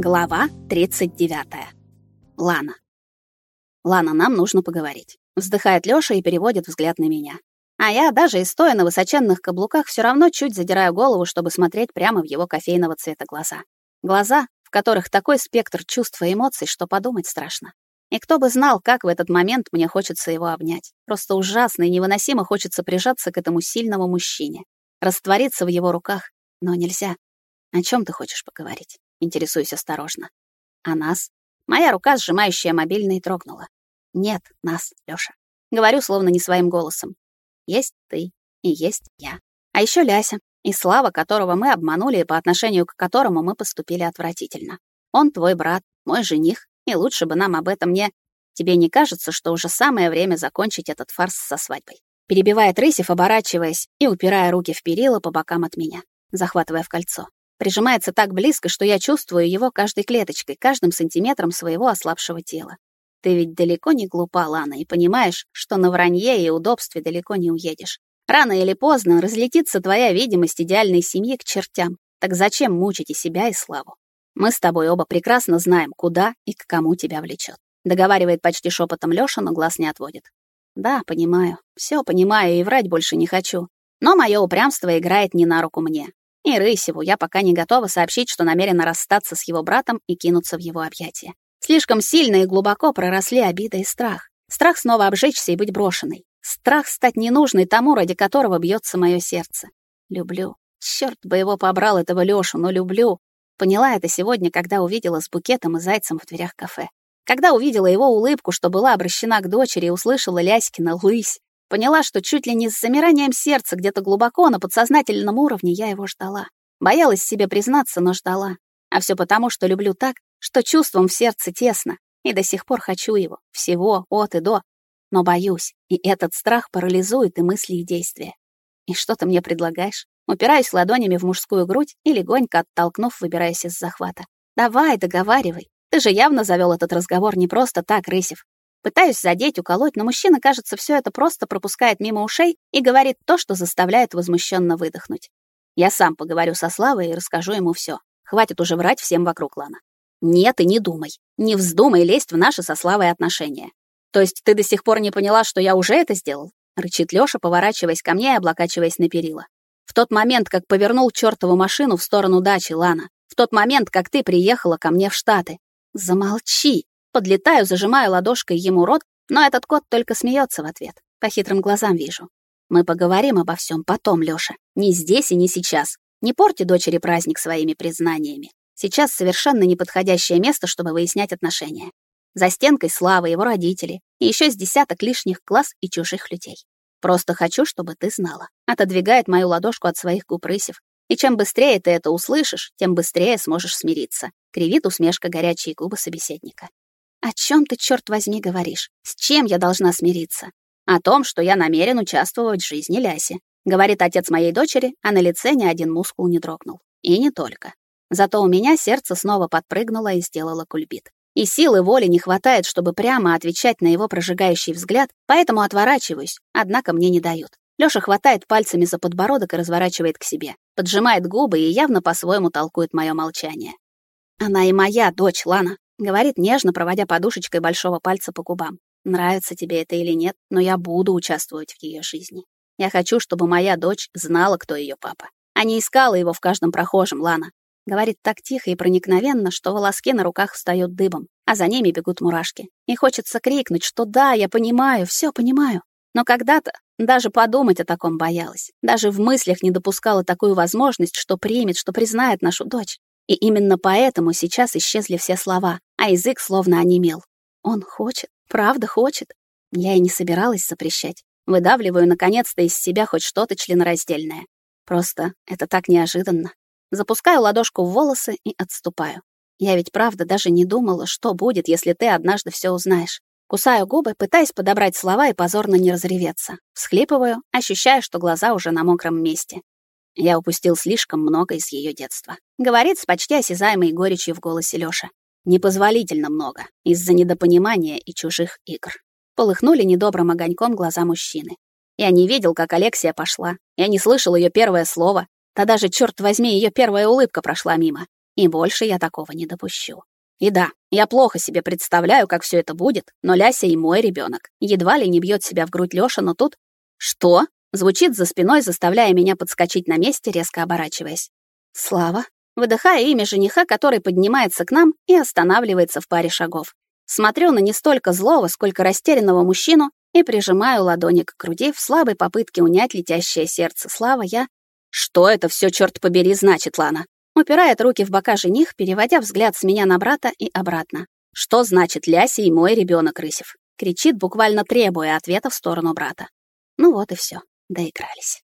Глава 39. Лана. «Лана, нам нужно поговорить». Вздыхает Лёша и переводит взгляд на меня. А я, даже и стоя на высоченных каблуках, всё равно чуть задираю голову, чтобы смотреть прямо в его кофейного цвета глаза. Глаза, в которых такой спектр чувств и эмоций, что подумать страшно. И кто бы знал, как в этот момент мне хочется его обнять. Просто ужасно и невыносимо хочется прижаться к этому сильному мужчине, раствориться в его руках, но нельзя. О чем ты хочешь поговорить? Интересуюсь осторожно. О нас? Моя рука, сжимающая мобильный, трогнула. Нет, нас, Лёша. Говорю словно не своим голосом. Есть ты и есть я. А еще Ляся, и Слава, которого мы обманули и по отношению к которому мы поступили отвратительно. Он твой брат, мой жених, и лучше бы нам об этом не... Тебе не кажется, что уже самое время закончить этот фарс со свадьбой? Перебивает Рысев, оборачиваясь и упирая руки в перила по бокам от меня, захватывая в кольцо. Прижимается так близко, что я чувствую его каждой клеточкой, каждым сантиметром своего ослабшего тела. Ты ведь далеко не глупа, Лана, и понимаешь, что на вранье и удобстве далеко не уедешь. Рано или поздно разлетится твоя видимость идеальной семьи к чертям. Так зачем мучить и себя, и славу? Мы с тобой оба прекрасно знаем, куда и к кому тебя влечет. Договаривает почти шепотом Лёша, но глаз не отводит. Да, понимаю. Все понимаю и врать больше не хочу. Но мое упрямство играет не на руку мне. И Рысеву я пока не готова сообщить, что намерена расстаться с его братом и кинуться в его объятия. Слишком сильно и глубоко проросли обида и страх. Страх снова обжечься и быть брошенной. Страх стать ненужной тому, ради которого бьется мое сердце. Люблю. Черт бы его побрал, этого Лёшу, но люблю. Поняла это сегодня, когда увидела с букетом и зайцем в дверях кафе. Когда увидела его улыбку, что была обращена к дочери, и услышала Ляськина «Лысь», поняла, что чуть ли не с замиранием сердца где-то глубоко на подсознательном уровне я его ждала. Боялась себе признаться, но ждала. А все потому, что люблю так, что чувством в сердце тесно, и до сих пор хочу его, всего, от и до. Но боюсь, и этот страх парализует и мысли, и действия. И что ты мне предлагаешь? Упираюсь ладонями в мужскую грудь и легонько оттолкнув, выбираясь из захвата. «Давай, договаривай. Ты же явно завел этот разговор не просто так, Рысев. Пытаюсь задеть, уколоть, но мужчина, кажется, все это просто пропускает мимо ушей и говорит то, что заставляет возмущенно выдохнуть. Я сам поговорю со Славой и расскажу ему все. Хватит уже врать всем вокруг Лана. Нет и не думай. Не вздумай лезть в наши со Славой отношения. То есть ты до сих пор не поняла, что я уже это сделал? Рычит Лёша, поворачиваясь ко мне и облокачиваясь на перила. В тот момент, как повернул чертову машину в сторону дачи, Лана. В тот момент, как ты приехала ко мне в Штаты. Замолчи. Подлетаю, зажимаю ладошкой ему рот, но этот кот только смеется в ответ. По хитрым глазам вижу. Мы поговорим обо всем потом, Лёша. Не здесь и не сейчас. Не порти дочери праздник своими признаниями. Сейчас совершенно неподходящее место, чтобы выяснять отношения. За стенкой Слава, его родители, и еще с десяток лишних глаз и чужих людей. Просто хочу, чтобы ты знала. Отодвигает мою ладошку от своих губ рысев. И чем быстрее ты это услышишь, тем быстрее сможешь смириться. Кривит усмешка горячие губы собеседника. О чем ты, черт возьми, говоришь? С чем я должна смириться? О том, что я намерен участвовать в жизни Ляси. Говорит отец моей дочери, а на лице ни один мускул не дрогнул. И не только. Зато у меня сердце снова подпрыгнуло и сделало кульбит. И силы воли не хватает, чтобы прямо отвечать на его прожигающий взгляд, поэтому отворачиваюсь, однако мне не дают. Лёша хватает пальцами за подбородок и разворачивает к себе, поджимает губы и явно по-своему толкует моё молчание. «Она и моя дочь, Лана», — говорит нежно, проводя подушечкой большого пальца по губам. «Нравится тебе это или нет, но я буду участвовать в её жизни. Я хочу, чтобы моя дочь знала, кто её папа, а не искала его в каждом прохожем, Лана. Говорит так тихо и проникновенно, что волоски на руках встают дыбом, а за ними бегут мурашки. И хочется крикнуть, что да, я понимаю, все понимаю. Но когда-то даже подумать о таком боялась. Даже в мыслях не допускала такую возможность, что примет, что признает нашу дочь. И именно поэтому сейчас исчезли все слова, а язык словно онемел. Он хочет, правда хочет. Я и не собиралась запрещать. Выдавливаю, наконец-то, из себя хоть что-то членораздельное. Просто это так неожиданно. Запускаю ладошку в волосы и отступаю. Я ведь правда даже не думала, что будет, если ты однажды все узнаешь. Кусаю губы, пытаясь подобрать слова и позорно не разреветься. Всхлипываю, ощущая, что глаза уже на мокром месте. Я упустил слишком много из ее детства. Говорит с почти осязаемой горечью в голосе Лёша. Непозволительно много, из-за недопонимания и чужих игр. Полыхнули недобрым огоньком глаза мужчины. Я не видел, как Алексия пошла. Я не слышал ее первое слово, Тогда же, черт возьми, ее первая улыбка прошла мимо. И больше я такого не допущу. И да, я плохо себе представляю, как все это будет, но Ляся и мой ребенок. Едва ли не бьет себя в грудь Лёша, но тут... Что? Звучит за спиной, заставляя меня подскочить на месте, резко оборачиваясь. Слава. Выдыхая имя жениха, который поднимается к нам и останавливается в паре шагов. Смотрю на не столько злого, сколько растерянного мужчину и прижимаю ладони к груди в слабой попытке унять летящее сердце. Слава, я... Что это все, черт побери, значит, Лана? Упирает руки в бока жених, переводя взгляд с меня на брата и обратно. Что значит Ляся и мой ребенок Рысев? Кричит, буквально требуя ответа в сторону брата. Ну вот и все доигрались.